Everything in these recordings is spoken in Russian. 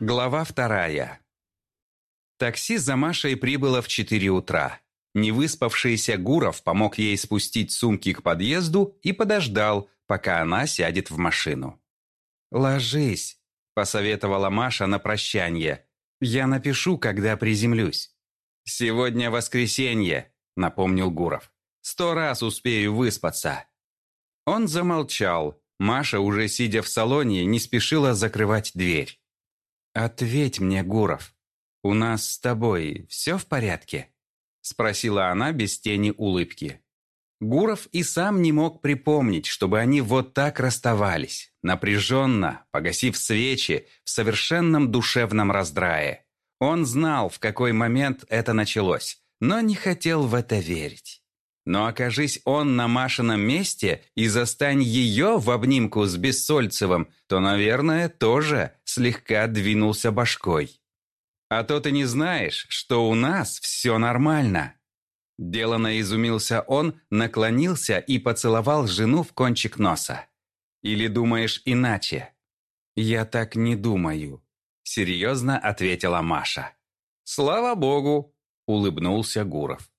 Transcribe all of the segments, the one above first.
Глава вторая. Такси за Машей прибыло в 4 утра. Невыспавшийся Гуров помог ей спустить сумки к подъезду и подождал, пока она сядет в машину. «Ложись», — посоветовала Маша на прощание. «Я напишу, когда приземлюсь». «Сегодня воскресенье», — напомнил Гуров. «Сто раз успею выспаться». Он замолчал. Маша, уже сидя в салоне, не спешила закрывать дверь. «Ответь мне, Гуров, у нас с тобой все в порядке?» Спросила она без тени улыбки. Гуров и сам не мог припомнить, чтобы они вот так расставались, напряженно, погасив свечи в совершенном душевном раздрае. Он знал, в какой момент это началось, но не хотел в это верить. Но окажись он на Машином месте и застань ее в обнимку с Бессольцевым, то, наверное, тоже слегка двинулся башкой. А то ты не знаешь, что у нас все нормально. Делано изумился он, наклонился и поцеловал жену в кончик носа. Или думаешь иначе? Я так не думаю, серьезно ответила Маша. Слава богу, улыбнулся Гуров.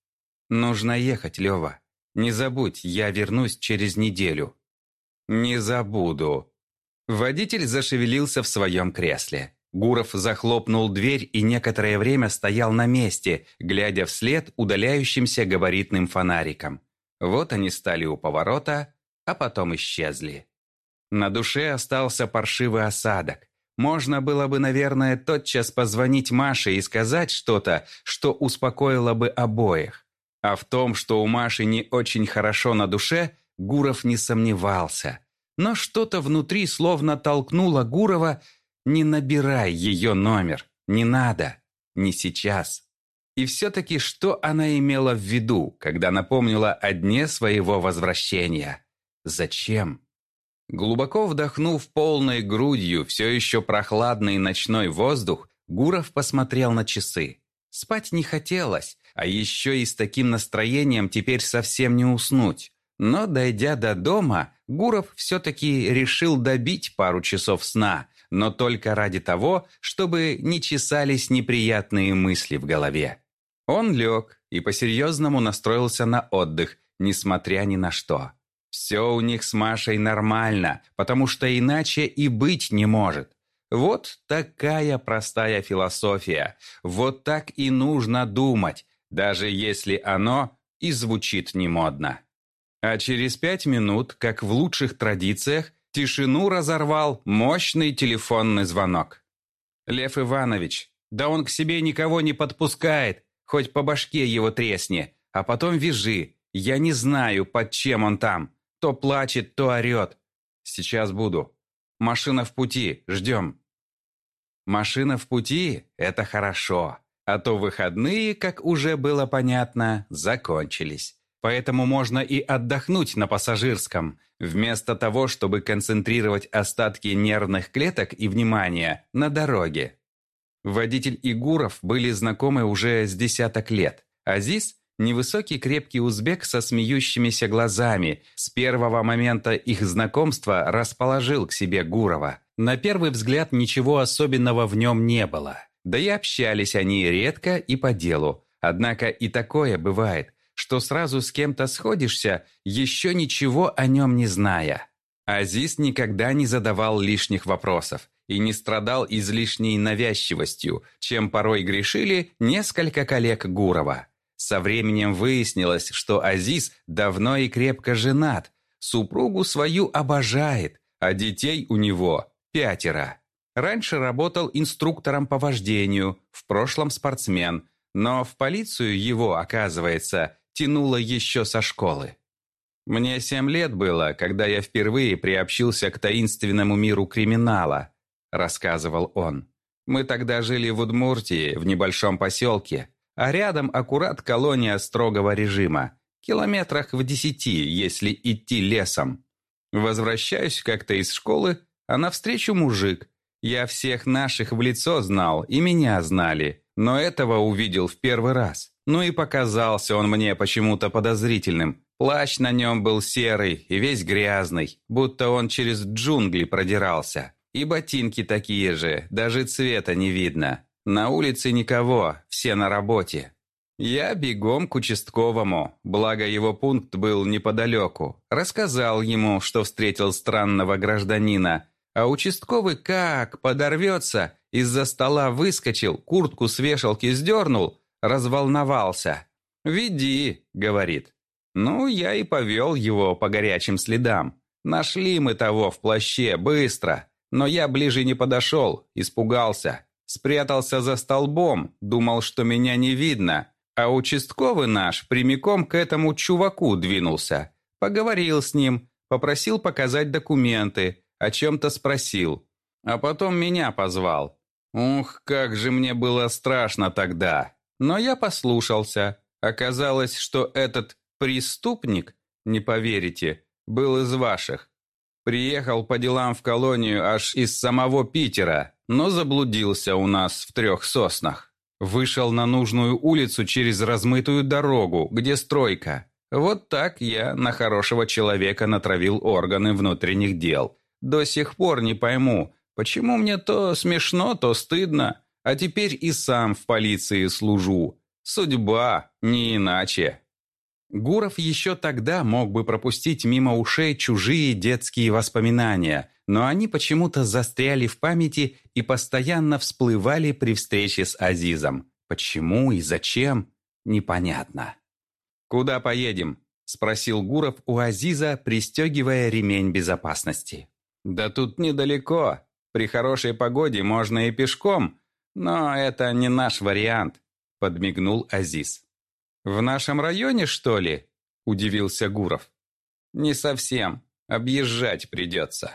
«Нужно ехать, Лева. Не забудь, я вернусь через неделю». «Не забуду». Водитель зашевелился в своем кресле. Гуров захлопнул дверь и некоторое время стоял на месте, глядя вслед удаляющимся габаритным фонариком. Вот они стали у поворота, а потом исчезли. На душе остался паршивый осадок. Можно было бы, наверное, тотчас позвонить Маше и сказать что-то, что успокоило бы обоих. А в том, что у Маши не очень хорошо на душе, Гуров не сомневался. Но что-то внутри словно толкнуло Гурова «Не набирай ее номер, не надо, не сейчас». И все-таки что она имела в виду, когда напомнила о дне своего возвращения? Зачем? Глубоко вдохнув полной грудью все еще прохладный ночной воздух, Гуров посмотрел на часы. Спать не хотелось, а еще и с таким настроением теперь совсем не уснуть. Но, дойдя до дома, Гуров все-таки решил добить пару часов сна, но только ради того, чтобы не чесались неприятные мысли в голове. Он лег и по-серьезному настроился на отдых, несмотря ни на что. Все у них с Машей нормально, потому что иначе и быть не может. Вот такая простая философия. Вот так и нужно думать, даже если оно и звучит немодно. А через пять минут, как в лучших традициях, тишину разорвал мощный телефонный звонок. «Лев Иванович, да он к себе никого не подпускает, хоть по башке его тресни, а потом вяжи. Я не знаю, под чем он там. То плачет, то орет. Сейчас буду. Машина в пути, ждем». Машина в пути – это хорошо. А то выходные, как уже было понятно, закончились. Поэтому можно и отдохнуть на пассажирском, вместо того, чтобы концентрировать остатки нервных клеток и внимания на дороге. Водитель и Гуров были знакомы уже с десяток лет. Азиз – невысокий крепкий узбек со смеющимися глазами. С первого момента их знакомства расположил к себе Гурова. На первый взгляд ничего особенного в нем не было. Да и общались они редко и по делу. Однако и такое бывает, что сразу с кем-то сходишься, еще ничего о нем не зная. Азиз никогда не задавал лишних вопросов и не страдал излишней навязчивостью, чем порой грешили несколько коллег Гурова. Со временем выяснилось, что Азиз давно и крепко женат, супругу свою обожает, а детей у него пятеро. Раньше работал инструктором по вождению, в прошлом спортсмен, но в полицию его, оказывается, тянуло еще со школы. Мне семь лет было, когда я впервые приобщился к таинственному миру криминала, рассказывал он. Мы тогда жили в Удмуртии, в небольшом поселке, а рядом аккурат колония строгого режима, километрах в десяти, если идти лесом. Возвращаюсь как-то из школы, а навстречу мужик, я всех наших в лицо знал, и меня знали, но этого увидел в первый раз. Ну и показался он мне почему-то подозрительным. Плащ на нем был серый и весь грязный, будто он через джунгли продирался. И ботинки такие же, даже цвета не видно. На улице никого, все на работе. Я бегом к участковому, благо его пункт был неподалеку. Рассказал ему, что встретил странного гражданина. А участковый как подорвется, из-за стола выскочил, куртку с вешалки сдернул, разволновался. «Веди», — говорит. Ну, я и повел его по горячим следам. Нашли мы того в плаще, быстро. Но я ближе не подошел, испугался. Спрятался за столбом, думал, что меня не видно. А участковый наш прямиком к этому чуваку двинулся. Поговорил с ним, попросил показать документы, о чем-то спросил. А потом меня позвал. Ух, как же мне было страшно тогда. Но я послушался. Оказалось, что этот преступник, не поверите, был из ваших. Приехал по делам в колонию аж из самого Питера, но заблудился у нас в трех соснах. Вышел на нужную улицу через размытую дорогу, где стройка. Вот так я на хорошего человека натравил органы внутренних дел. До сих пор не пойму, почему мне то смешно, то стыдно, а теперь и сам в полиции служу. Судьба, не иначе. Гуров еще тогда мог бы пропустить мимо ушей чужие детские воспоминания, но они почему-то застряли в памяти и постоянно всплывали при встрече с Азизом. Почему и зачем? Непонятно. «Куда поедем?» – спросил Гуров у Азиза, пристегивая ремень безопасности. «Да тут недалеко. При хорошей погоде можно и пешком, но это не наш вариант», – подмигнул Азиз. «В нашем районе, что ли?» – удивился Гуров. «Не совсем. Объезжать придется».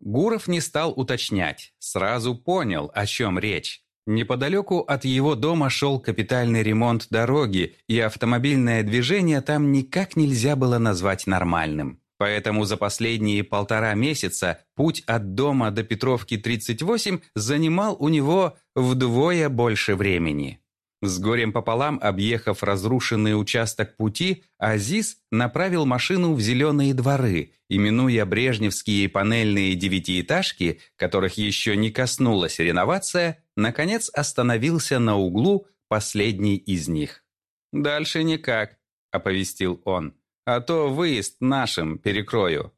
Гуров не стал уточнять, сразу понял, о чем речь. Неподалеку от его дома шел капитальный ремонт дороги, и автомобильное движение там никак нельзя было назвать нормальным. Поэтому за последние полтора месяца путь от дома до Петровки 38 занимал у него вдвое больше времени. С горем пополам, объехав разрушенный участок пути, Азиз направил машину в зеленые дворы, именуя брежневские панельные девятиэтажки, которых еще не коснулась реновация, наконец остановился на углу последний из них. «Дальше никак», — оповестил он, «а то выезд нашим перекрою».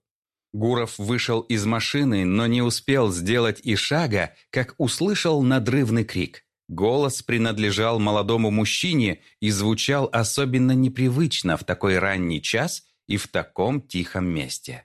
Гуров вышел из машины, но не успел сделать и шага, как услышал надрывный крик — Голос принадлежал молодому мужчине и звучал особенно непривычно в такой ранний час и в таком тихом месте.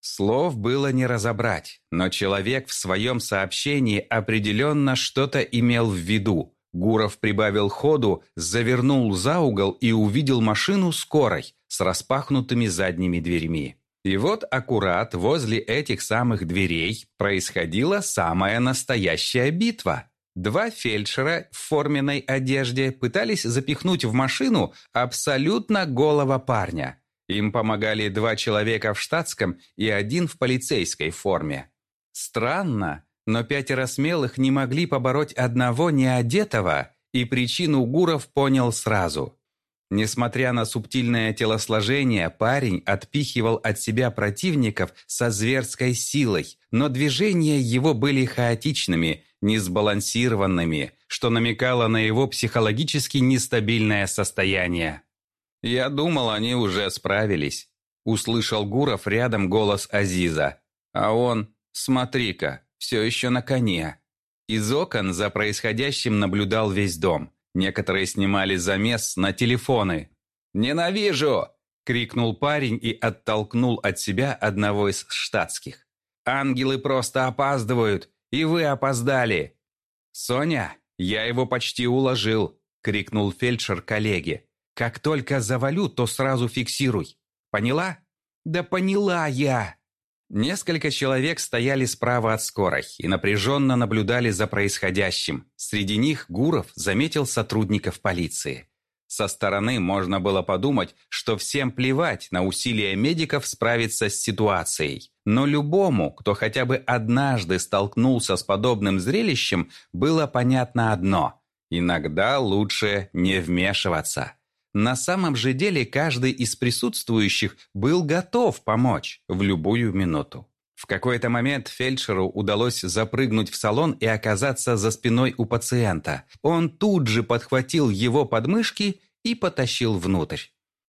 Слов было не разобрать, но человек в своем сообщении определенно что-то имел в виду. Гуров прибавил ходу, завернул за угол и увидел машину скорой с распахнутыми задними дверьми. И вот аккурат возле этих самых дверей происходила самая настоящая битва. Два фельдшера в форменной одежде пытались запихнуть в машину абсолютно голого парня. Им помогали два человека в штатском и один в полицейской форме. Странно, но пятеро смелых не могли побороть одного неодетого, и причину Гуров понял сразу. Несмотря на субтильное телосложение, парень отпихивал от себя противников со зверской силой, но движения его были хаотичными несбалансированными, что намекало на его психологически нестабильное состояние. «Я думал, они уже справились», — услышал Гуров рядом голос Азиза. А он, смотри-ка, все еще на коне. Из окон за происходящим наблюдал весь дом. Некоторые снимали замес на телефоны. «Ненавижу!» — крикнул парень и оттолкнул от себя одного из штатских. «Ангелы просто опаздывают. И вы опоздали!» «Соня, я его почти уложил!» — крикнул фельдшер коллеге. «Как только завалю, то сразу фиксируй. Поняла?» «Да поняла я!» Несколько человек стояли справа от скорой и напряженно наблюдали за происходящим. Среди них Гуров заметил сотрудников полиции. Со стороны можно было подумать, что всем плевать на усилия медиков справиться с ситуацией. Но любому, кто хотя бы однажды столкнулся с подобным зрелищем, было понятно одно – иногда лучше не вмешиваться. На самом же деле каждый из присутствующих был готов помочь в любую минуту. В какой-то момент фельдшеру удалось запрыгнуть в салон и оказаться за спиной у пациента. Он тут же подхватил его подмышки и потащил внутрь.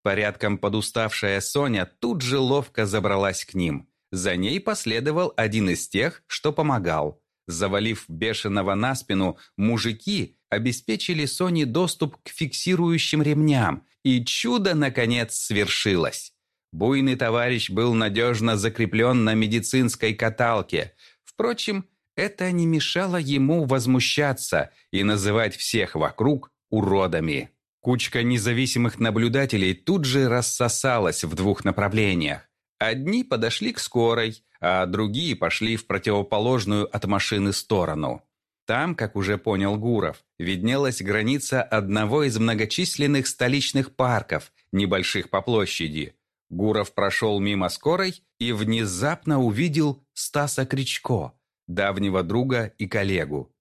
Порядком подуставшая Соня тут же ловко забралась к ним. За ней последовал один из тех, что помогал. Завалив бешеного на спину, мужики обеспечили Соне доступ к фиксирующим ремням, и чудо, наконец, свершилось. Буйный товарищ был надежно закреплен на медицинской каталке. Впрочем, это не мешало ему возмущаться и называть всех вокруг уродами. Кучка независимых наблюдателей тут же рассосалась в двух направлениях. Одни подошли к скорой, а другие пошли в противоположную от машины сторону. Там, как уже понял Гуров, виднелась граница одного из многочисленных столичных парков, небольших по площади. Гуров прошел мимо скорой и внезапно увидел Стаса Кричко, давнего друга и коллегу.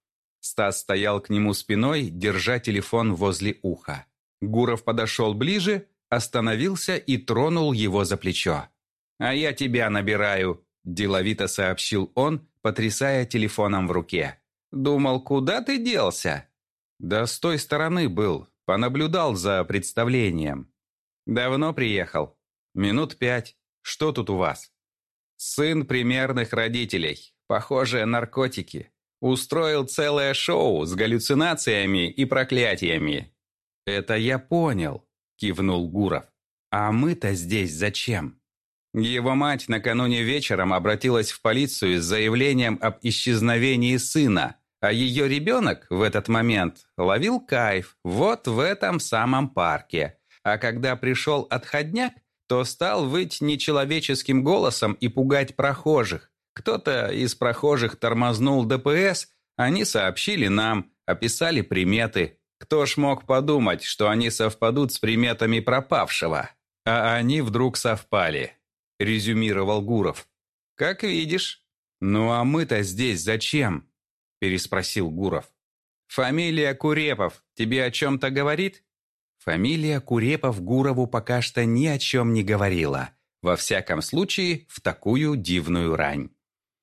Стас стоял к нему спиной, держа телефон возле уха. Гуров подошел ближе, остановился и тронул его за плечо. «А я тебя набираю», – деловито сообщил он, потрясая телефоном в руке. «Думал, куда ты делся?» «Да с той стороны был, понаблюдал за представлением». «Давно приехал?» «Минут пять. Что тут у вас?» «Сын примерных родителей. Похоже, наркотики. Устроил целое шоу с галлюцинациями и проклятиями». «Это я понял», – кивнул Гуров. «А мы-то здесь зачем?» Его мать накануне вечером обратилась в полицию с заявлением об исчезновении сына, а ее ребенок в этот момент ловил кайф вот в этом самом парке. А когда пришел отходняк, то стал выть нечеловеческим голосом и пугать прохожих. Кто-то из прохожих тормознул ДПС, они сообщили нам, описали приметы. Кто ж мог подумать, что они совпадут с приметами пропавшего? А они вдруг совпали. – резюмировал Гуров. «Как видишь». «Ну а мы-то здесь зачем?» – переспросил Гуров. «Фамилия Курепов тебе о чем-то говорит?» Фамилия Курепов Гурову пока что ни о чем не говорила. Во всяком случае, в такую дивную рань.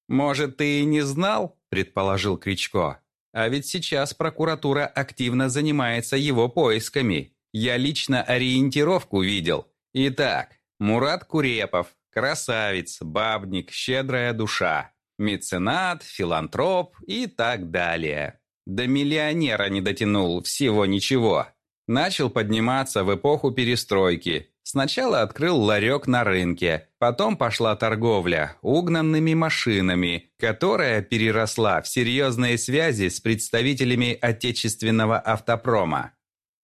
«Может, ты и не знал?» – предположил Кричко. «А ведь сейчас прокуратура активно занимается его поисками. Я лично ориентировку видел. Итак, Мурат Курепов, красавец, бабник, щедрая душа, меценат, филантроп и так далее. До миллионера не дотянул, всего ничего. Начал подниматься в эпоху перестройки. Сначала открыл ларек на рынке, потом пошла торговля угнанными машинами, которая переросла в серьезные связи с представителями отечественного автопрома.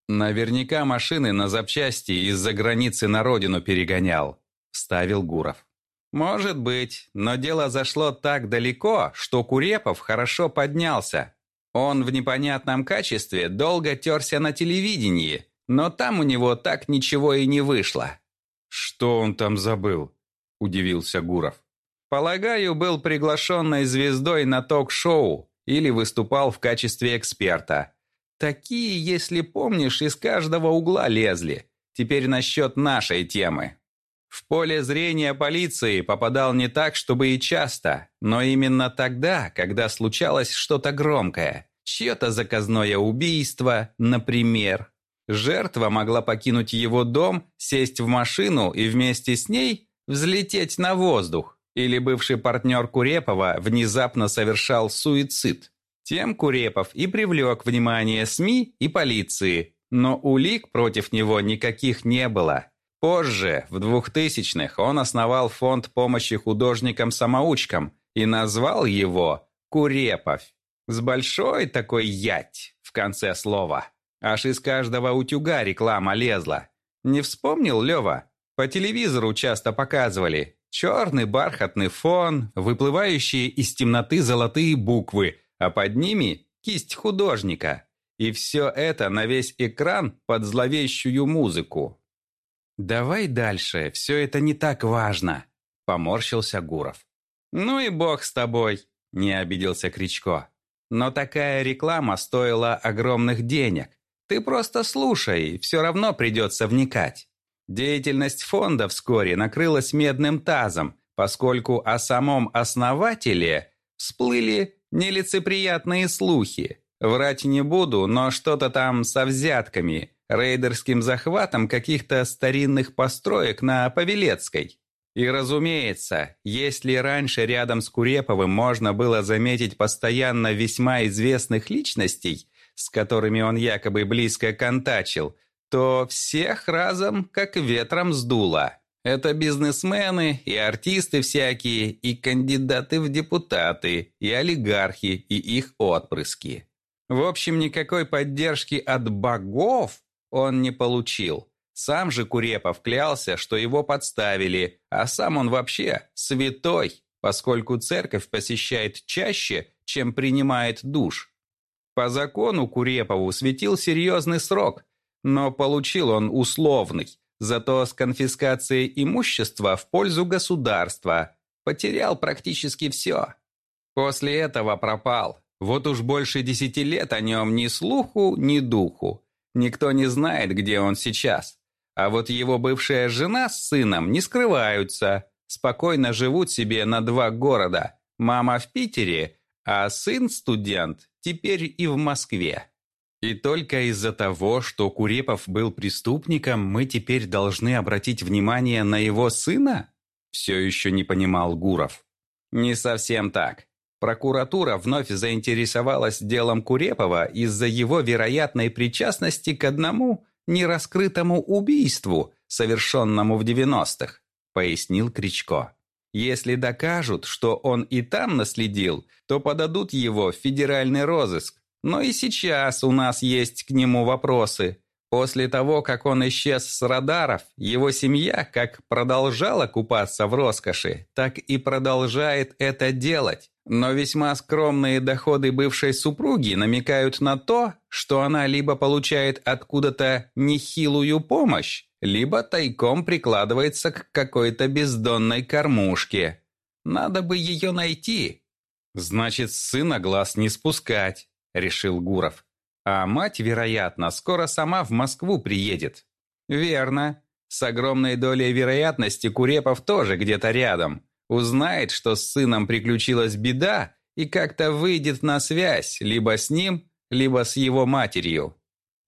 Наверняка машины на запчасти из-за границы на родину перегонял. – вставил Гуров. «Может быть, но дело зашло так далеко, что Курепов хорошо поднялся. Он в непонятном качестве долго терся на телевидении, но там у него так ничего и не вышло». «Что он там забыл?» – удивился Гуров. «Полагаю, был приглашенной звездой на ток-шоу или выступал в качестве эксперта. Такие, если помнишь, из каждого угла лезли. Теперь насчет нашей темы». В поле зрения полиции попадал не так, чтобы и часто, но именно тогда, когда случалось что-то громкое. Чье-то заказное убийство, например. Жертва могла покинуть его дом, сесть в машину и вместе с ней взлететь на воздух. Или бывший партнер Курепова внезапно совершал суицид. Тем Курепов и привлек внимание СМИ и полиции, но улик против него никаких не было. Позже, в 2000-х, он основал фонд помощи художникам-самоучкам и назвал его «Курепов». С большой такой ять в конце слова. Аж из каждого утюга реклама лезла. Не вспомнил, Лева? По телевизору часто показывали. Черный бархатный фон, выплывающие из темноты золотые буквы, а под ними кисть художника. И все это на весь экран под зловещую музыку. «Давай дальше, все это не так важно», – поморщился Гуров. «Ну и бог с тобой», – не обиделся Кричко. «Но такая реклама стоила огромных денег. Ты просто слушай, все равно придется вникать». Деятельность фонда вскоре накрылась медным тазом, поскольку о самом основателе всплыли нелицеприятные слухи. Врать не буду, но что-то там со взятками, рейдерским захватом каких-то старинных построек на Павелецкой. И, разумеется, если раньше рядом с Куреповым можно было заметить постоянно весьма известных личностей, с которыми он якобы близко контачил, то всех разом как ветром сдуло. Это бизнесмены и артисты всякие, и кандидаты в депутаты, и олигархи, и их отпрыски. В общем, никакой поддержки от богов он не получил. Сам же Курепов клялся, что его подставили, а сам он вообще святой, поскольку церковь посещает чаще, чем принимает душ. По закону Курепову светил серьезный срок, но получил он условный, зато с конфискацией имущества в пользу государства. Потерял практически все. После этого пропал. Вот уж больше десяти лет о нем ни слуху, ни духу. Никто не знает, где он сейчас. А вот его бывшая жена с сыном не скрываются, спокойно живут себе на два города. Мама в Питере, а сын студент теперь и в Москве. И только из-за того, что Курепов был преступником, мы теперь должны обратить внимание на его сына? Все еще не понимал Гуров. Не совсем так. Прокуратура вновь заинтересовалась делом Курепова из-за его вероятной причастности к одному нераскрытому убийству, совершенному в 90-х, пояснил Кричко. Если докажут, что он и там наследил, то подадут его в федеральный розыск. Но и сейчас у нас есть к нему вопросы. После того, как он исчез с радаров, его семья как продолжала купаться в роскоши, так и продолжает это делать. Но весьма скромные доходы бывшей супруги намекают на то, что она либо получает откуда-то нехилую помощь, либо тайком прикладывается к какой-то бездонной кормушке. Надо бы ее найти. Значит, сына глаз не спускать, решил Гуров. А мать, вероятно, скоро сама в Москву приедет. Верно. С огромной долей вероятности Курепов тоже где-то рядом. Узнает, что с сыном приключилась беда, и как-то выйдет на связь либо с ним, либо с его матерью.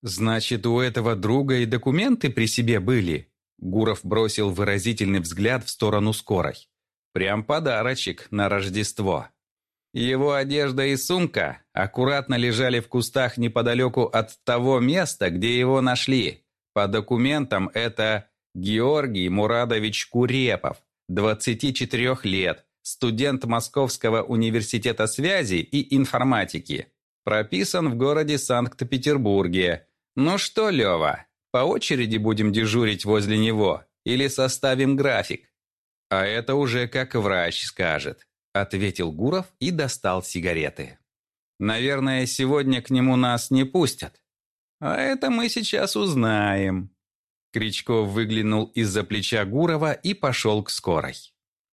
«Значит, у этого друга и документы при себе были?» Гуров бросил выразительный взгляд в сторону скорой. «Прям подарочек на Рождество». Его одежда и сумка аккуратно лежали в кустах неподалеку от того места, где его нашли. По документам это Георгий Мурадович Курепов, 24 лет, студент Московского университета связи и информатики. Прописан в городе Санкт-Петербурге. Ну что, Лева, по очереди будем дежурить возле него или составим график? А это уже как врач скажет, ответил Гуров и достал сигареты. Наверное, сегодня к нему нас не пустят. А это мы сейчас узнаем. Кричков выглянул из-за плеча Гурова и пошел к скорой.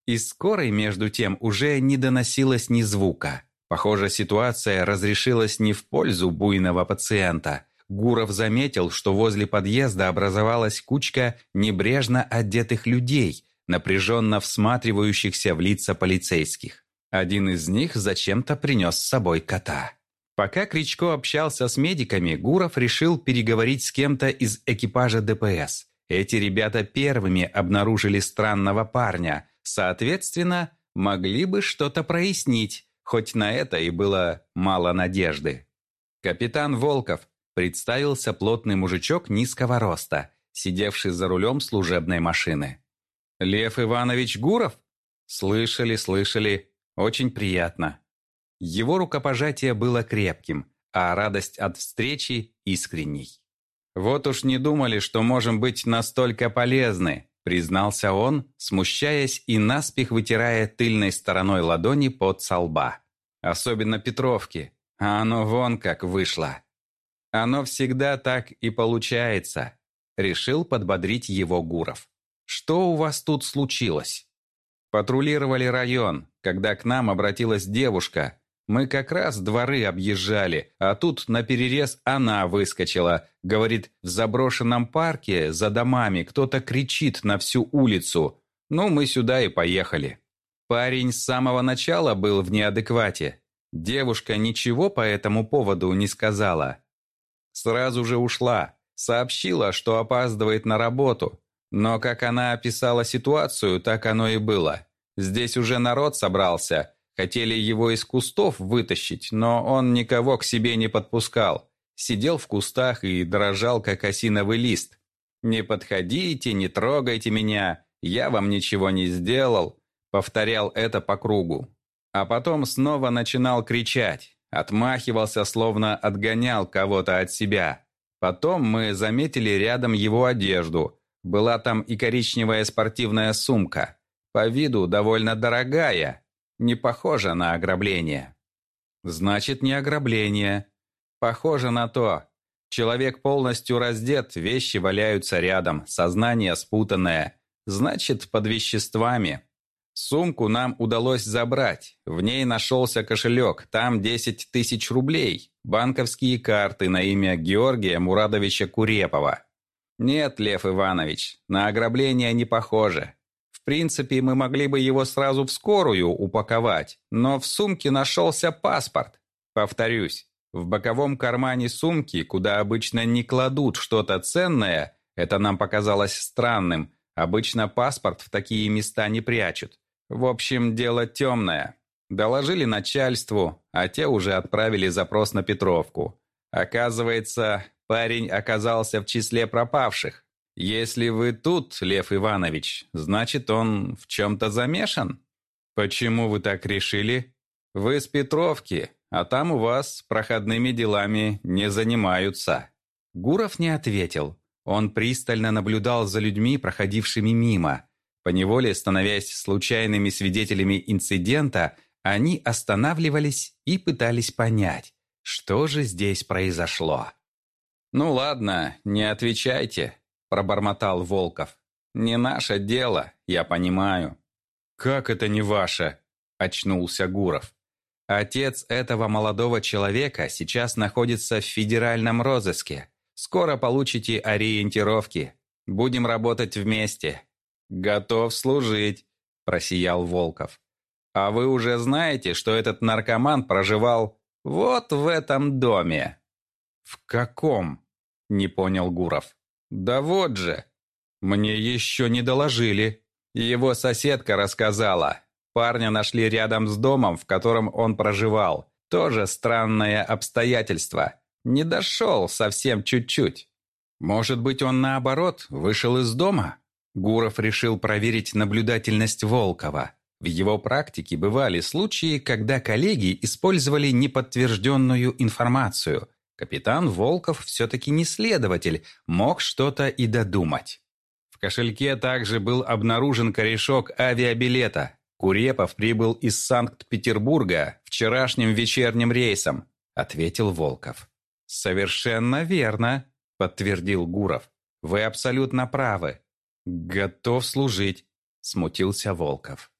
Из скорой, между тем, уже не доносилось ни звука. Похоже, ситуация разрешилась не в пользу буйного пациента. Гуров заметил, что возле подъезда образовалась кучка небрежно одетых людей, напряженно всматривающихся в лица полицейских. Один из них зачем-то принес с собой кота. Пока Кричко общался с медиками, Гуров решил переговорить с кем-то из экипажа ДПС. Эти ребята первыми обнаружили странного парня, соответственно, могли бы что-то прояснить, хоть на это и было мало надежды. Капитан Волков представился плотный мужичок низкого роста, сидевший за рулем служебной машины. «Лев Иванович Гуров?» «Слышали, слышали. Очень приятно. Его рукопожатие было крепким, а радость от встречи искренней. «Вот уж не думали, что можем быть настолько полезны», признался он, смущаясь и наспех вытирая тыльной стороной ладони под солба. «Особенно Петровки, а оно вон как вышло». «Оно всегда так и получается», решил подбодрить его Гуров. «Что у вас тут случилось?» Патрулировали район, когда к нам обратилась девушка, мы как раз дворы объезжали, а тут на перерез она выскочила. Говорит, в заброшенном парке за домами кто-то кричит на всю улицу. Ну, мы сюда и поехали. Парень с самого начала был в неадеквате. Девушка ничего по этому поводу не сказала. Сразу же ушла, сообщила, что опаздывает на работу. Но как она описала ситуацию, так оно и было. Здесь уже народ собрался. Хотели его из кустов вытащить, но он никого к себе не подпускал. Сидел в кустах и дрожал, как осиновый лист. «Не подходите, не трогайте меня, я вам ничего не сделал», повторял это по кругу. А потом снова начинал кричать, отмахивался, словно отгонял кого-то от себя. Потом мы заметили рядом его одежду. Была там и коричневая спортивная сумка. По виду довольно дорогая, не похожа на ограбление. Значит, не ограбление. Похоже на то. Человек полностью раздет, вещи валяются рядом, сознание спутанное. Значит, под веществами. Сумку нам удалось забрать. В ней нашелся кошелек, там 10 тысяч рублей, банковские карты на имя Георгия Мурадовича Курепова. Нет, Лев Иванович, на ограбление не похоже. В принципе, мы могли бы его сразу в скорую упаковать, но в сумке нашелся паспорт. Повторюсь, в боковом кармане сумки, куда обычно не кладут что-то ценное, это нам показалось странным, обычно паспорт в такие места не прячут. В общем, дело темное. Доложили начальству, а те уже отправили запрос на Петровку. Оказывается, парень оказался в числе пропавших. Если вы тут, Лев Иванович, значит, он в чем-то замешан? Почему вы так решили? Вы с Петровки, а там у вас проходными делами не занимаются. Гуров не ответил. Он пристально наблюдал за людьми, проходившими мимо. Поневоле становясь случайными свидетелями инцидента, они останавливались и пытались понять, что же здесь произошло. «Ну ладно, не отвечайте», – пробормотал Волков. «Не наше дело, я понимаю». «Как это не ваше?» – очнулся Гуров. «Отец этого молодого человека сейчас находится в федеральном розыске. Скоро получите ориентировки. Будем работать вместе. «Готов служить», – просиял Волков. «А вы уже знаете, что этот наркоман проживал вот в этом доме?» «В каком?» – не понял Гуров. «Да вот же! Мне еще не доложили. Его соседка рассказала. Парня нашли рядом с домом, в котором он проживал. Тоже странное обстоятельство. Не дошел совсем чуть-чуть. Может быть, он наоборот вышел из дома?» Гуров решил проверить наблюдательность Волкова. В его практике бывали случаи, когда коллеги использовали неподтвержденную информацию. Капитан Волков все-таки не следователь, мог что-то и додумать. В кошельке также был обнаружен корешок авиабилета. Курепов прибыл из Санкт-Петербурга вчерашним вечерним рейсом, ответил Волков. Совершенно верно, подтвердил Гуров. Вы абсолютно правы. «Готов служить», – смутился Волков.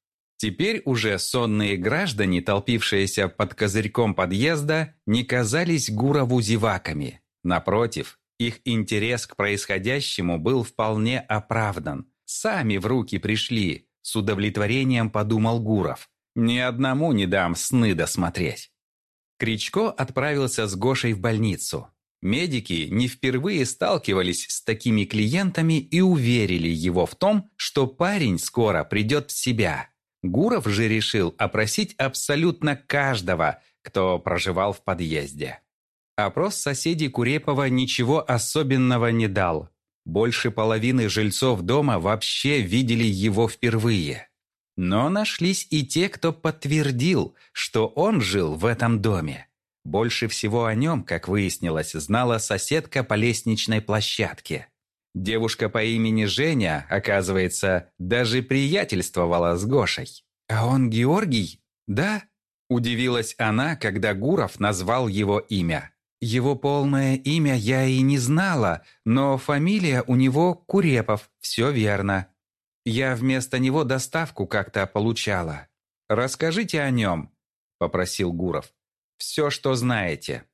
Теперь уже сонные граждане, толпившиеся под козырьком подъезда, не казались Гурову зеваками. Напротив, их интерес к происходящему был вполне оправдан. Сами в руки пришли, с удовлетворением подумал Гуров. Ни одному не дам сны досмотреть. Кричко отправился с Гошей в больницу. Медики не впервые сталкивались с такими клиентами и уверили его в том, что парень скоро придет в себя. Гуров же решил опросить абсолютно каждого, кто проживал в подъезде. Опрос соседей Курепова ничего особенного не дал. Больше половины жильцов дома вообще видели его впервые. Но нашлись и те, кто подтвердил, что он жил в этом доме. Больше всего о нем, как выяснилось, знала соседка по лестничной площадке. Девушка по имени Женя, оказывается, даже приятельствовала с Гошей. «А он Георгий?» «Да?» – удивилась она, когда Гуров назвал его имя. «Его полное имя я и не знала, но фамилия у него Курепов, все верно. Я вместо него доставку как-то получала. Расскажите о нем», – попросил Гуров все, что знаете».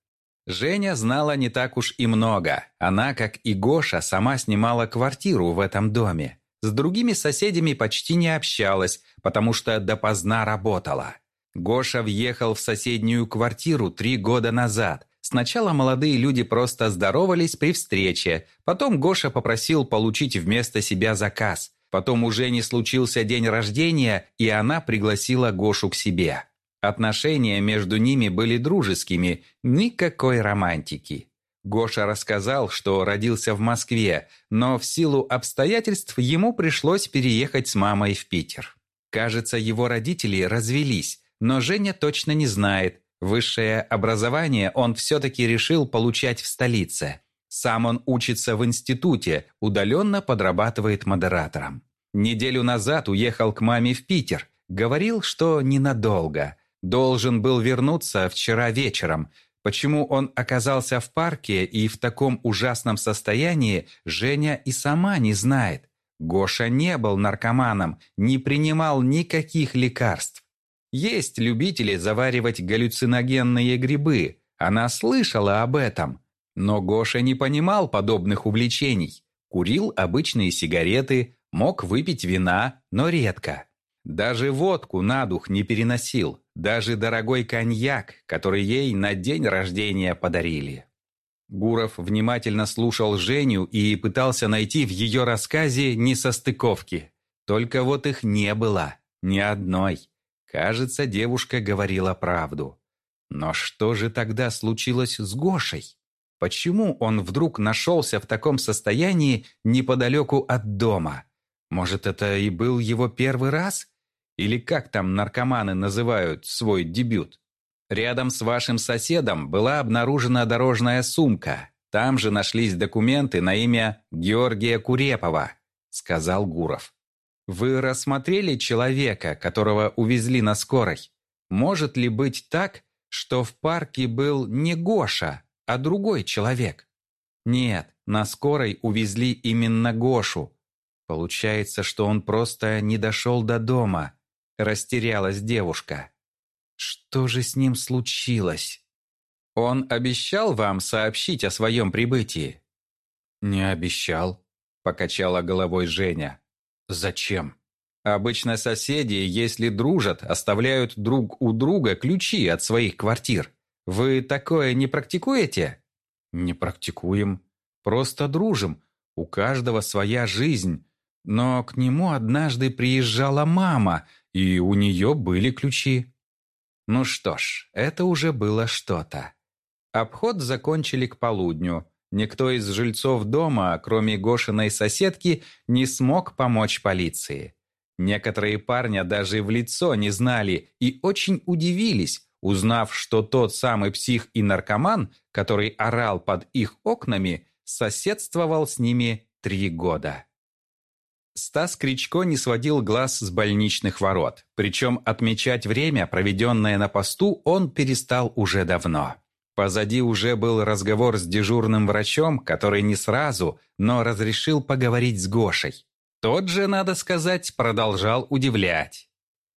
Женя знала не так уж и много. Она, как и Гоша, сама снимала квартиру в этом доме. С другими соседями почти не общалась, потому что допоздна работала. Гоша въехал в соседнюю квартиру три года назад. Сначала молодые люди просто здоровались при встрече, потом Гоша попросил получить вместо себя заказ. Потом уже не случился день рождения, и она пригласила Гошу к себе. Отношения между ними были дружескими, никакой романтики. Гоша рассказал, что родился в Москве, но в силу обстоятельств ему пришлось переехать с мамой в Питер. Кажется, его родители развелись, но Женя точно не знает. Высшее образование он все-таки решил получать в столице. Сам он учится в институте, удаленно подрабатывает модератором. Неделю назад уехал к маме в Питер. Говорил, что ненадолго. Должен был вернуться вчера вечером. Почему он оказался в парке и в таком ужасном состоянии, Женя и сама не знает. Гоша не был наркоманом, не принимал никаких лекарств. Есть любители заваривать галлюциногенные грибы. Она слышала об этом. Но Гоша не понимал подобных увлечений. Курил обычные сигареты, мог выпить вина, но редко. Даже водку на дух не переносил, даже дорогой коньяк, который ей на день рождения подарили. Гуров внимательно слушал Женю и пытался найти в ее рассказе несостыковки. Только вот их не было, ни одной. Кажется, девушка говорила правду. Но что же тогда случилось с Гошей? Почему он вдруг нашелся в таком состоянии неподалеку от дома? Может, это и был его первый раз? Или как там наркоманы называют свой дебют? Рядом с вашим соседом была обнаружена дорожная сумка. Там же нашлись документы на имя Георгия Курепова, сказал Гуров. Вы рассмотрели человека, которого увезли на скорой? Может ли быть так, что в парке был не Гоша, а другой человек? Нет, на скорой увезли именно Гошу. Получается, что он просто не дошел до дома. Растерялась девушка. Что же с ним случилось? Он обещал вам сообщить о своем прибытии? Не обещал, покачала головой Женя. Зачем? Обычно соседи, если дружат, оставляют друг у друга ключи от своих квартир. Вы такое не практикуете? Не практикуем. Просто дружим. У каждого своя жизнь. Но к нему однажды приезжала мама, и у нее были ключи. Ну что ж, это уже было что-то. Обход закончили к полудню. Никто из жильцов дома, кроме Гошиной соседки, не смог помочь полиции. Некоторые парня даже в лицо не знали и очень удивились, узнав, что тот самый псих и наркоман, который орал под их окнами, соседствовал с ними три года. Стас Кричко не сводил глаз с больничных ворот, причем отмечать время, проведенное на посту, он перестал уже давно. Позади уже был разговор с дежурным врачом, который не сразу, но разрешил поговорить с Гошей. Тот же, надо сказать, продолжал удивлять.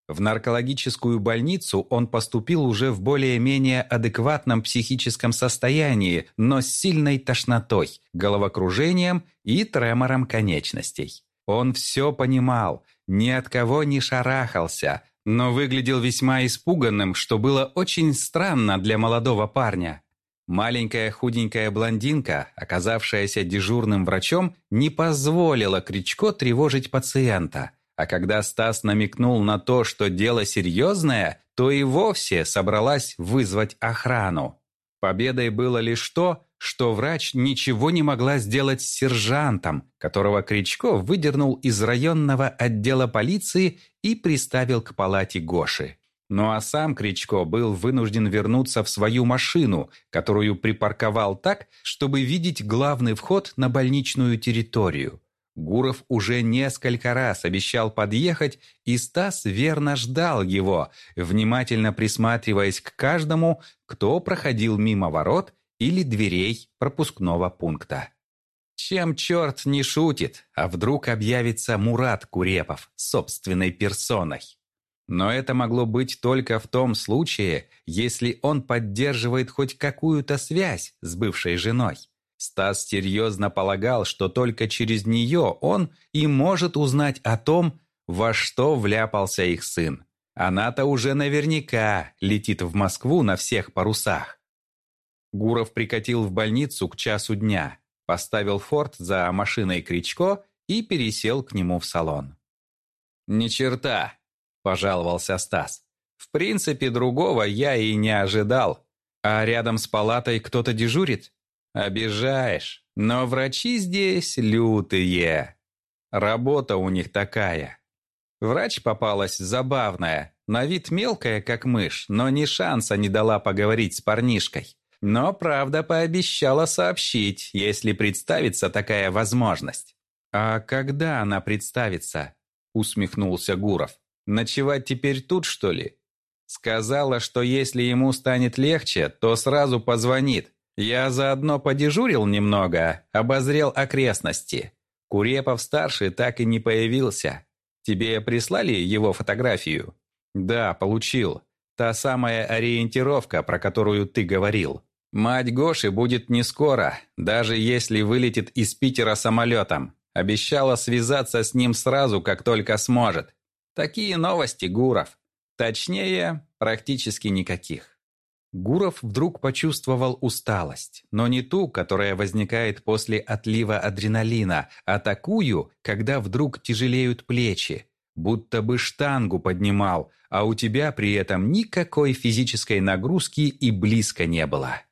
В наркологическую больницу он поступил уже в более-менее адекватном психическом состоянии, но с сильной тошнотой, головокружением и тремором конечностей. Он все понимал, ни от кого не шарахался, но выглядел весьма испуганным, что было очень странно для молодого парня. Маленькая худенькая блондинка, оказавшаяся дежурным врачом, не позволила Кричко тревожить пациента. А когда Стас намекнул на то, что дело серьезное, то и вовсе собралась вызвать охрану. Победой было лишь то, что врач ничего не могла сделать с сержантом, которого Кричко выдернул из районного отдела полиции и приставил к палате Гоши. Ну а сам Кричко был вынужден вернуться в свою машину, которую припарковал так, чтобы видеть главный вход на больничную территорию. Гуров уже несколько раз обещал подъехать, и Стас верно ждал его, внимательно присматриваясь к каждому, кто проходил мимо ворот или дверей пропускного пункта. Чем черт не шутит, а вдруг объявится Мурат Курепов собственной персоной? Но это могло быть только в том случае, если он поддерживает хоть какую-то связь с бывшей женой. Стас серьезно полагал, что только через нее он и может узнать о том, во что вляпался их сын. Она-то уже наверняка летит в Москву на всех парусах. Гуров прикатил в больницу к часу дня, поставил форт за машиной Кричко и пересел к нему в салон. «Ни черта!» – пожаловался Стас. «В принципе, другого я и не ожидал. А рядом с палатой кто-то дежурит? Обижаешь. Но врачи здесь лютые. Работа у них такая. Врач попалась забавная, на вид мелкая, как мышь, но ни шанса не дала поговорить с парнишкой. Но, правда, пообещала сообщить, если представится такая возможность. «А когда она представится?» – усмехнулся Гуров. «Ночевать теперь тут, что ли?» Сказала, что если ему станет легче, то сразу позвонит. Я заодно подежурил немного, обозрел окрестности. Курепов-старший так и не появился. Тебе прислали его фотографию? Да, получил. Та самая ориентировка, про которую ты говорил. Мать Гоши будет не скоро, даже если вылетит из Питера самолетом. Обещала связаться с ним сразу, как только сможет. Такие новости, Гуров. Точнее, практически никаких. Гуров вдруг почувствовал усталость, но не ту, которая возникает после отлива адреналина, а такую, когда вдруг тяжелеют плечи, будто бы штангу поднимал, а у тебя при этом никакой физической нагрузки и близко не было.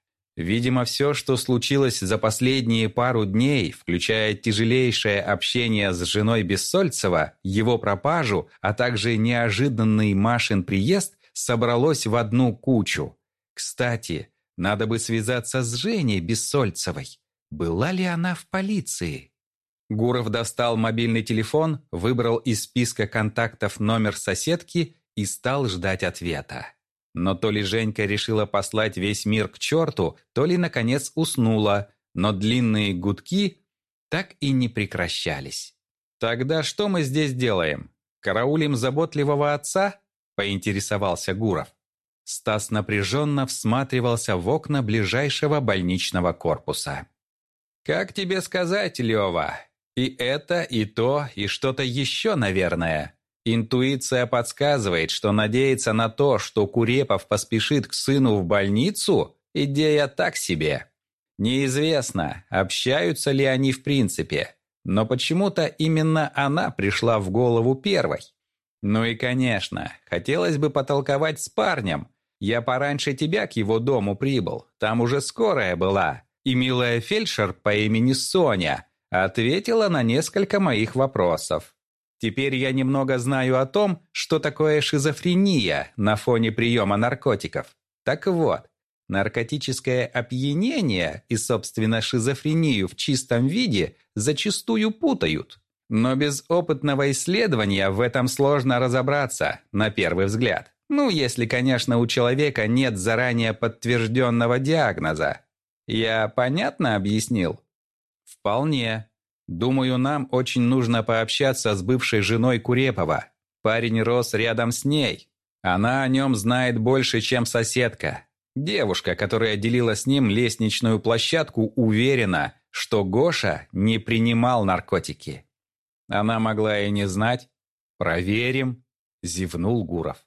Видимо, все, что случилось за последние пару дней, включая тяжелейшее общение с женой Бессольцева, его пропажу, а также неожиданный Машин приезд, собралось в одну кучу – кстати, надо бы связаться с Женей Бессольцевой. Была ли она в полиции? Гуров достал мобильный телефон, выбрал из списка контактов номер соседки и стал ждать ответа. Но то ли Женька решила послать весь мир к черту, то ли, наконец, уснула, но длинные гудки так и не прекращались. «Тогда что мы здесь делаем? Караулим заботливого отца?» – поинтересовался Гуров. Стас напряженно всматривался в окна ближайшего больничного корпуса. «Как тебе сказать, Лева? И это, и то, и что-то еще, наверное. Интуиция подсказывает, что надеяться на то, что Курепов поспешит к сыну в больницу, идея так себе. Неизвестно, общаются ли они в принципе, но почему-то именно она пришла в голову первой. Ну и, конечно, хотелось бы потолковать с парнем, я пораньше тебя к его дому прибыл, там уже скорая была, и милая фельдшер по имени Соня ответила на несколько моих вопросов. Теперь я немного знаю о том, что такое шизофрения на фоне приема наркотиков. Так вот, наркотическое опьянение и, собственно, шизофрению в чистом виде зачастую путают. Но без опытного исследования в этом сложно разобраться, на первый взгляд. Ну, если, конечно, у человека нет заранее подтвержденного диагноза. Я понятно объяснил? Вполне. Думаю, нам очень нужно пообщаться с бывшей женой Курепова. Парень рос рядом с ней. Она о нем знает больше, чем соседка. Девушка, которая делила с ним лестничную площадку, уверена, что Гоша не принимал наркотики. Она могла и не знать. Проверим, зевнул Гуров.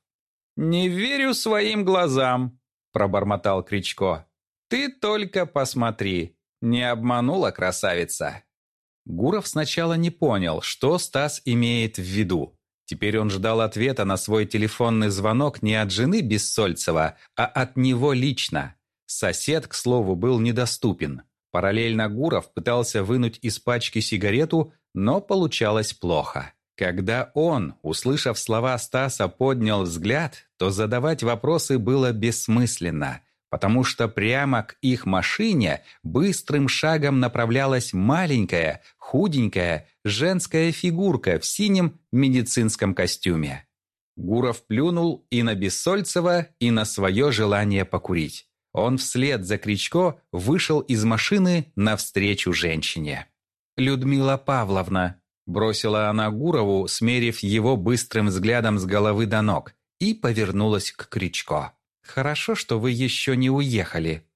«Не верю своим глазам», – пробормотал Кричко. «Ты только посмотри, не обманула красавица». Гуров сначала не понял, что Стас имеет в виду. Теперь он ждал ответа на свой телефонный звонок не от жены Бессольцева, а от него лично. Сосед, к слову, был недоступен. Параллельно Гуров пытался вынуть из пачки сигарету, но получалось плохо. Когда он, услышав слова Стаса, поднял взгляд, то задавать вопросы было бессмысленно, потому что прямо к их машине быстрым шагом направлялась маленькая, худенькая, женская фигурка в синем медицинском костюме. Гуров плюнул и на Бессольцева, и на свое желание покурить. Он вслед за Кричко вышел из машины навстречу женщине. «Людмила Павловна», Бросила она Гурову, смерив его быстрым взглядом с головы до ног, и повернулась к Кричко. «Хорошо, что вы еще не уехали».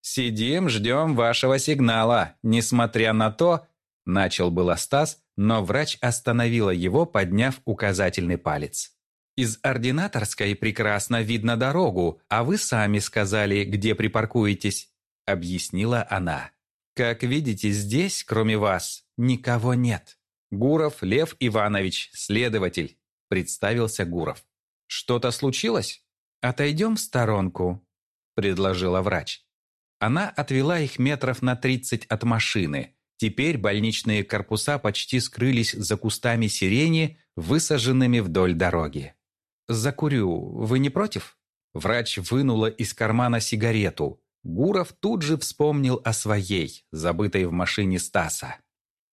«Сидим, ждем вашего сигнала, несмотря на то...» Начал было Стас, но врач остановила его, подняв указательный палец. «Из ординаторской прекрасно видно дорогу, а вы сами сказали, где припаркуетесь», — объяснила она. «Как видите, здесь, кроме вас, никого нет». «Гуров Лев Иванович, следователь», — представился Гуров. «Что-то случилось?» «Отойдем в сторонку», — предложила врач. Она отвела их метров на тридцать от машины. Теперь больничные корпуса почти скрылись за кустами сирени, высаженными вдоль дороги. «Закурю. Вы не против?» Врач вынула из кармана сигарету. Гуров тут же вспомнил о своей, забытой в машине Стаса.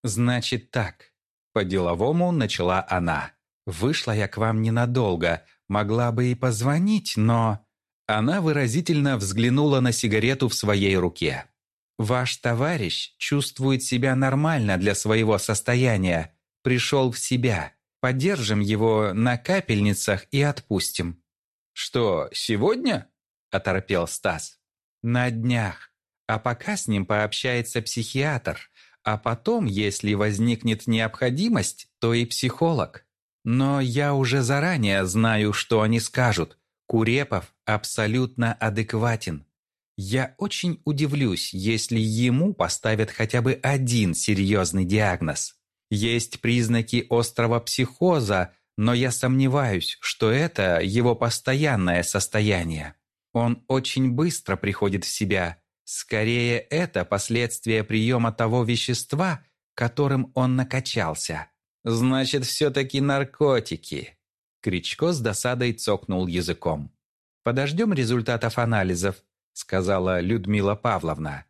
«Значит так». По-деловому начала она. «Вышла я к вам ненадолго. Могла бы и позвонить, но...» Она выразительно взглянула на сигарету в своей руке. «Ваш товарищ чувствует себя нормально для своего состояния. Пришел в себя. Поддержим его на капельницах и отпустим». «Что, сегодня?» – оторопел Стас. «На днях. А пока с ним пообщается психиатр. А потом, если возникнет необходимость, то и психолог. Но я уже заранее знаю, что они скажут. Курепов абсолютно адекватен. Я очень удивлюсь, если ему поставят хотя бы один серьезный диагноз. Есть признаки острого психоза, но я сомневаюсь, что это его постоянное состояние. Он очень быстро приходит в себя. Скорее, это последствия приема того вещества, которым он накачался. Значит, все-таки наркотики. Кричко с досадой цокнул языком. «Подождем результатов анализов», — сказала Людмила Павловна.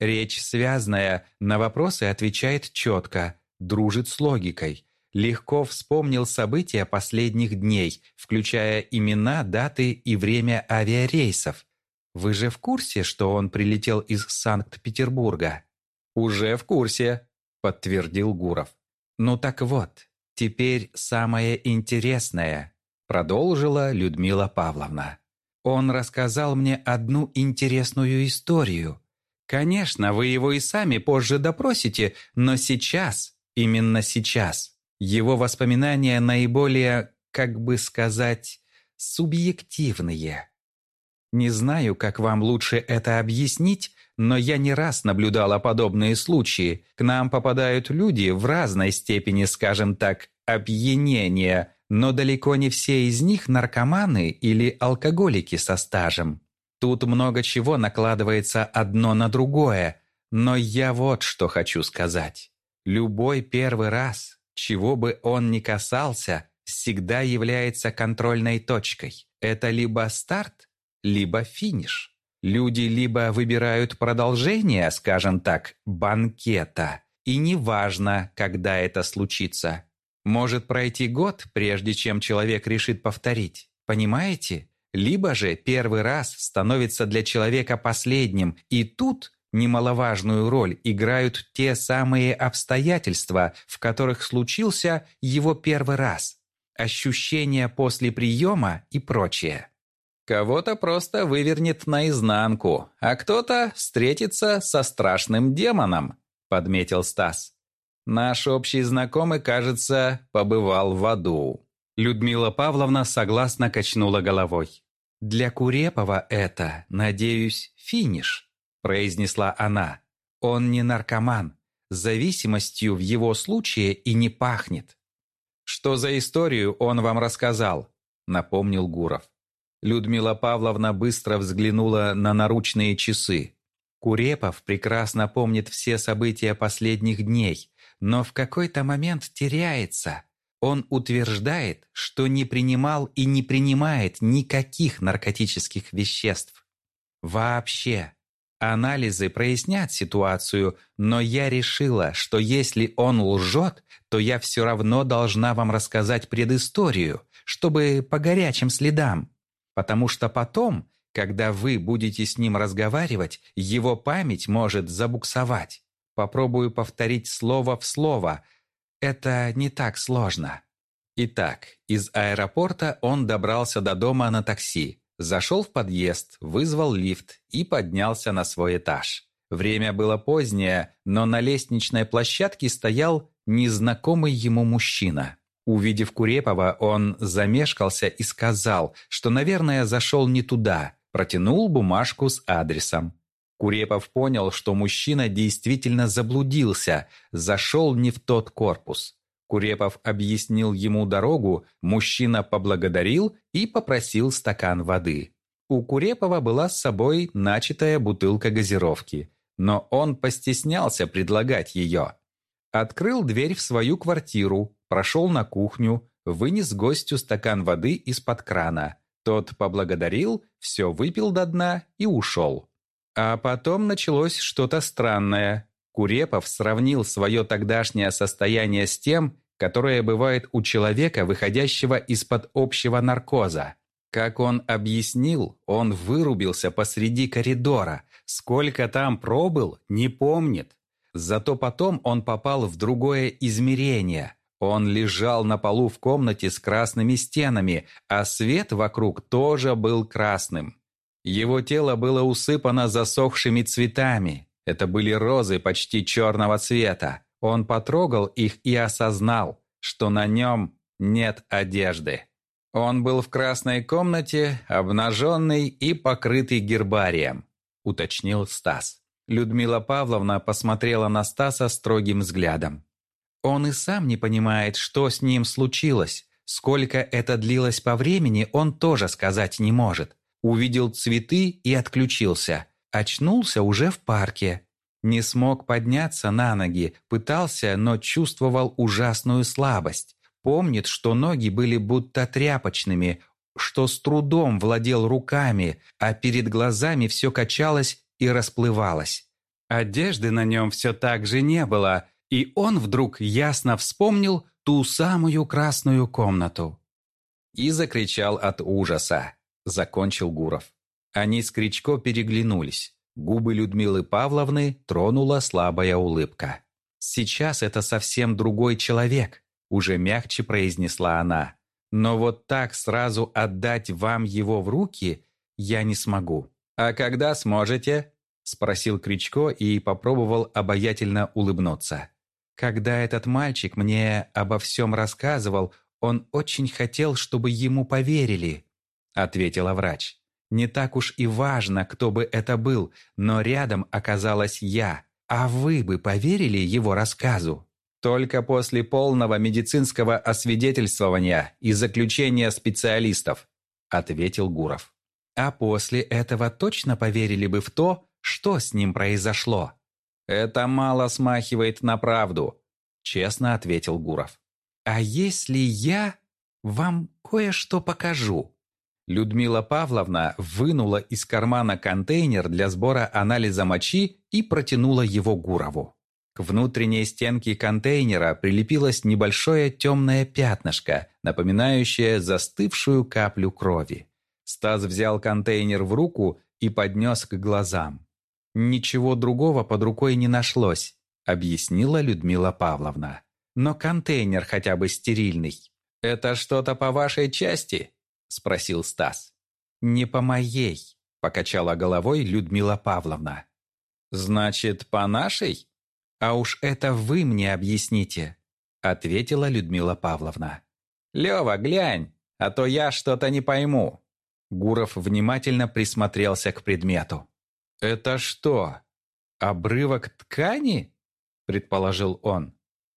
Речь связная, на вопросы отвечает четко, дружит с логикой. Легко вспомнил события последних дней, включая имена, даты и время авиарейсов. Вы же в курсе, что он прилетел из Санкт-Петербурга? «Уже в курсе», — подтвердил Гуров. «Ну так вот, теперь самое интересное», — продолжила Людмила Павловна. «Он рассказал мне одну интересную историю. Конечно, вы его и сами позже допросите, но сейчас, именно сейчас, его воспоминания наиболее, как бы сказать, субъективные. Не знаю, как вам лучше это объяснить, но я не раз наблюдала подобные случаи. К нам попадают люди в разной степени, скажем так, опьянения, но далеко не все из них наркоманы или алкоголики со стажем. Тут много чего накладывается одно на другое, но я вот что хочу сказать. Любой первый раз, чего бы он ни касался, всегда является контрольной точкой. Это либо старт, либо финиш. Люди либо выбирают продолжение, скажем так, банкета, и неважно, когда это случится. Может пройти год, прежде чем человек решит повторить, понимаете? Либо же первый раз становится для человека последним, и тут немаловажную роль играют те самые обстоятельства, в которых случился его первый раз, ощущения после приема и прочее. Кого-то просто вывернет наизнанку, а кто-то встретится со страшным демоном», — подметил Стас. «Наш общий знакомый, кажется, побывал в аду». Людмила Павловна согласно качнула головой. «Для Курепова это, надеюсь, финиш», — произнесла она. «Он не наркоман. Зависимостью в его случае и не пахнет». «Что за историю он вам рассказал?» — напомнил Гуров. Людмила Павловна быстро взглянула на наручные часы. Курепов прекрасно помнит все события последних дней, но в какой-то момент теряется. Он утверждает, что не принимал и не принимает никаких наркотических веществ. Вообще. Анализы прояснят ситуацию, но я решила, что если он лжет, то я все равно должна вам рассказать предысторию, чтобы по горячим следам. Потому что потом, когда вы будете с ним разговаривать, его память может забуксовать. Попробую повторить слово в слово. Это не так сложно. Итак, из аэропорта он добрался до дома на такси, Зашел в подъезд, вызвал лифт и поднялся на свой этаж. Время было позднее, но на лестничной площадке стоял незнакомый ему мужчина. Увидев Курепова, он замешкался и сказал, что, наверное, зашел не туда, протянул бумажку с адресом. Курепов понял, что мужчина действительно заблудился, зашел не в тот корпус. Курепов объяснил ему дорогу, мужчина поблагодарил и попросил стакан воды. У Курепова была с собой начатая бутылка газировки, но он постеснялся предлагать ее. Открыл дверь в свою квартиру, прошел на кухню, вынес гостю стакан воды из-под крана. Тот поблагодарил, все выпил до дна и ушел. А потом началось что-то странное. Курепов сравнил свое тогдашнее состояние с тем, которое бывает у человека, выходящего из-под общего наркоза. Как он объяснил, он вырубился посреди коридора. Сколько там пробыл, не помнит. Зато потом он попал в другое измерение. Он лежал на полу в комнате с красными стенами, а свет вокруг тоже был красным. Его тело было усыпано засохшими цветами. Это были розы почти черного цвета. Он потрогал их и осознал, что на нем нет одежды. Он был в красной комнате, обнаженный и покрытый гербарием, уточнил Стас. Людмила Павловна посмотрела на Стаса строгим взглядом. Он и сам не понимает, что с ним случилось. Сколько это длилось по времени, он тоже сказать не может. Увидел цветы и отключился. Очнулся уже в парке. Не смог подняться на ноги, пытался, но чувствовал ужасную слабость. Помнит, что ноги были будто тряпочными, что с трудом владел руками, а перед глазами все качалось и расплывалось. Одежды на нем все так же не было, и он вдруг ясно вспомнил ту самую красную комнату. И закричал от ужаса. Закончил Гуров. Они с Кричко переглянулись. Губы Людмилы Павловны тронула слабая улыбка. «Сейчас это совсем другой человек», – уже мягче произнесла она. «Но вот так сразу отдать вам его в руки я не смогу». «А когда сможете?» – спросил Кричко и попробовал обаятельно улыбнуться. «Когда этот мальчик мне обо всем рассказывал, он очень хотел, чтобы ему поверили», – ответила врач. «Не так уж и важно, кто бы это был, но рядом оказалась я. А вы бы поверили его рассказу?» «Только после полного медицинского освидетельствования и заключения специалистов», – ответил Гуров. «А после этого точно поверили бы в то, что с ним произошло?» «Это мало смахивает на правду», – честно ответил Гуров. «А если я вам кое-что покажу?» Людмила Павловна вынула из кармана контейнер для сбора анализа мочи и протянула его Гурову. К внутренней стенке контейнера прилепилось небольшое темное пятнышко, напоминающее застывшую каплю крови. Стас взял контейнер в руку и поднес к глазам. «Ничего другого под рукой не нашлось», — объяснила Людмила Павловна. «Но контейнер хотя бы стерильный. Это что-то по вашей части?» – спросил Стас. «Не по моей», – покачала головой Людмила Павловна. «Значит, по нашей?» «А уж это вы мне объясните», – ответила Людмила Павловна. «Лёва, глянь, а то я что-то не пойму». Гуров внимательно присмотрелся к предмету. «Это что, обрывок ткани?» – предположил он.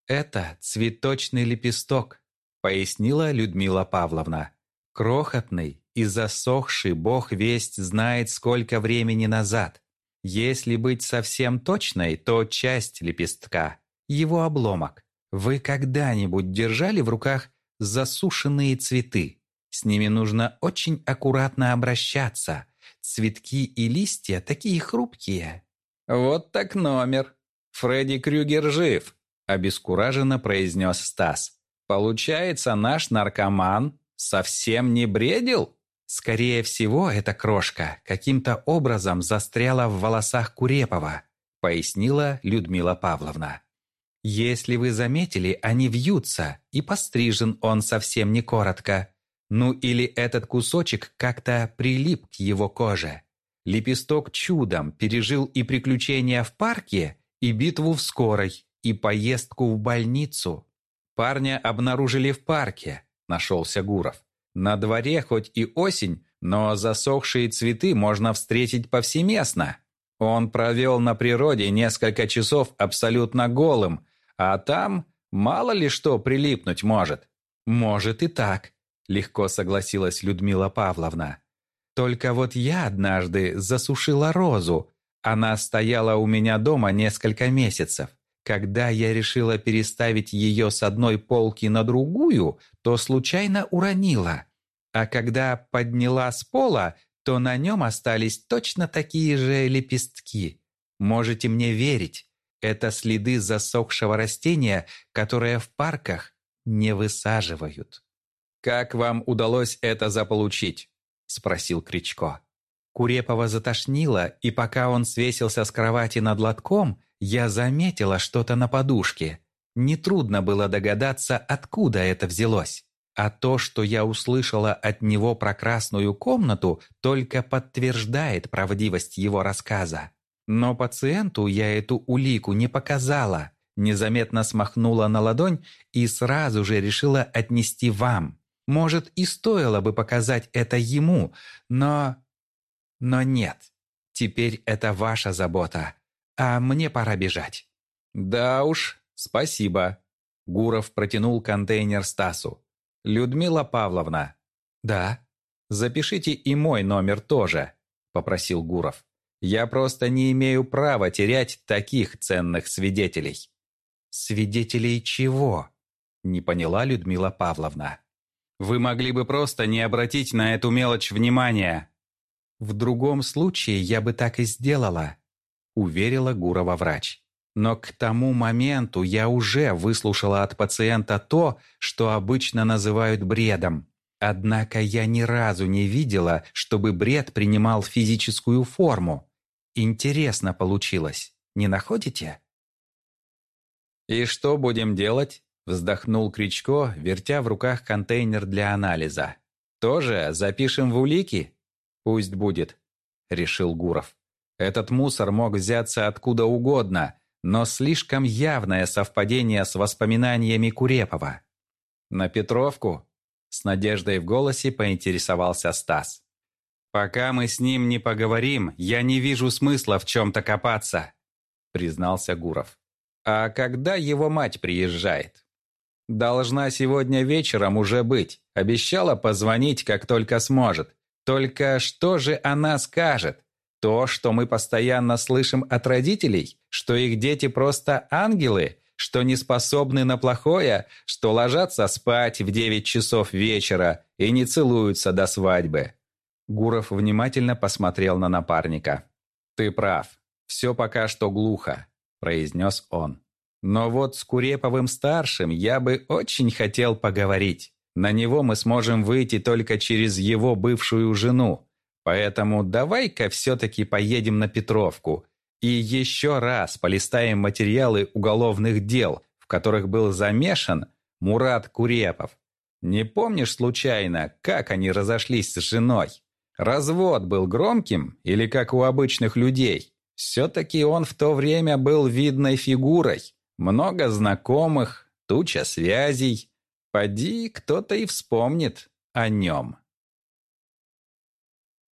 «Это цветочный лепесток», – пояснила Людмила Павловна. Крохотный и засохший бог весть знает сколько времени назад. Если быть совсем точной, то часть лепестка, его обломок. Вы когда-нибудь держали в руках засушенные цветы? С ними нужно очень аккуратно обращаться. Цветки и листья такие хрупкие. Вот так номер. Фредди Крюгер жив, обескураженно произнес Стас. Получается, наш наркоман Совсем не бредил? Скорее всего, эта крошка каким-то образом застряла в волосах Курепова, пояснила Людмила Павловна. Если вы заметили, они вьются, и пострижен он совсем не коротко. Ну или этот кусочек как-то прилип к его коже. Лепесток чудом пережил и приключения в парке, и битву в скорой, и поездку в больницу. Парня обнаружили в парке, нашелся Гуров. На дворе хоть и осень, но засохшие цветы можно встретить повсеместно. Он провел на природе несколько часов абсолютно голым, а там мало ли что прилипнуть может. Может и так, легко согласилась Людмила Павловна. Только вот я однажды засушила розу. Она стояла у меня дома несколько месяцев. Когда я решила переставить ее с одной полки на другую, то случайно уронила. А когда подняла с пола, то на нем остались точно такие же лепестки. Можете мне верить, это следы засохшего растения, которое в парках не высаживают. «Как вам удалось это заполучить?» – спросил Кричко. Курепова затошнило, и пока он свесился с кровати над лотком, я заметила что-то на подушке. Нетрудно было догадаться, откуда это взялось. А то, что я услышала от него про красную комнату, только подтверждает правдивость его рассказа. Но пациенту я эту улику не показала, незаметно смахнула на ладонь и сразу же решила отнести вам. Может, и стоило бы показать это ему, но... Но нет. Теперь это ваша забота, а мне пора бежать. Да уж, спасибо. Гуров протянул контейнер Стасу. «Людмила Павловна». «Да». «Запишите и мой номер тоже», – попросил Гуров. «Я просто не имею права терять таких ценных свидетелей». «Свидетелей чего?» – не поняла Людмила Павловна. «Вы могли бы просто не обратить на эту мелочь внимания». «В другом случае я бы так и сделала», – уверила Гурова врач. Но к тому моменту я уже выслушала от пациента то, что обычно называют бредом. Однако я ни разу не видела, чтобы бред принимал физическую форму. Интересно получилось, не находите? «И что будем делать?» – вздохнул Кричко, вертя в руках контейнер для анализа. «Тоже запишем в улики?» «Пусть будет», – решил Гуров. «Этот мусор мог взяться откуда угодно, но слишком явное совпадение с воспоминаниями Курепова. «На Петровку?» – с надеждой в голосе поинтересовался Стас. «Пока мы с ним не поговорим, я не вижу смысла в чем-то копаться», – признался Гуров. «А когда его мать приезжает?» «Должна сегодня вечером уже быть. Обещала позвонить, как только сможет. Только что же она скажет? То, что мы постоянно слышим от родителей, что их дети просто ангелы, что не способны на плохое, что ложатся спать в 9 часов вечера и не целуются до свадьбы. Гуров внимательно посмотрел на напарника. «Ты прав. Все пока что глухо», – произнес он. «Но вот с Куреповым-старшим я бы очень хотел поговорить. На него мы сможем выйти только через его бывшую жену, Поэтому давай-ка все-таки поедем на Петровку и еще раз полистаем материалы уголовных дел, в которых был замешан Мурат Курепов. Не помнишь случайно, как они разошлись с женой? Развод был громким или как у обычных людей? Все-таки он в то время был видной фигурой. Много знакомых, туча связей. Поди, кто-то и вспомнит о нем.